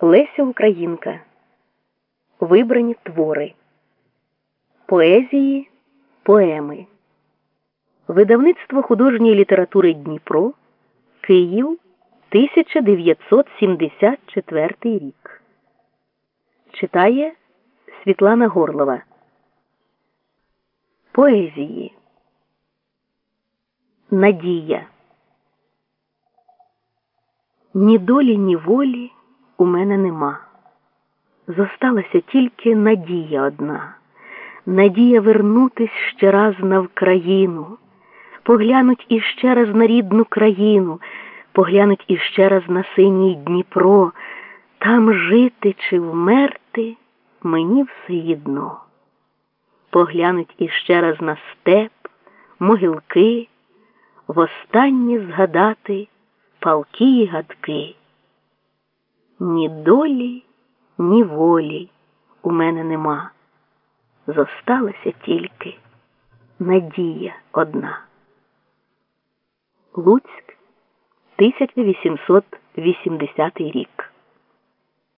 Леся Українка. Вибрані твори. Поезії. Поеми. Видавництво художньої літератури Дніпро. Київ 1974 рік. Читає Світлана Горлова. Поезії. Надія. Ні долі, ні волі у мене нема. Зосталася тільки надія одна, надія вернутись ще раз на Вкраїну, поглянуть іще раз на рідну країну, поглянуть іще раз на синій Дніпро, там жити чи вмерти мені все одно. Поглянуть іще раз на степ, могилки, востаннє згадати палки й гадки. Ні долі, ні волі у мене нема. Зосталася тільки надія одна. Луцьк, 1880 рік.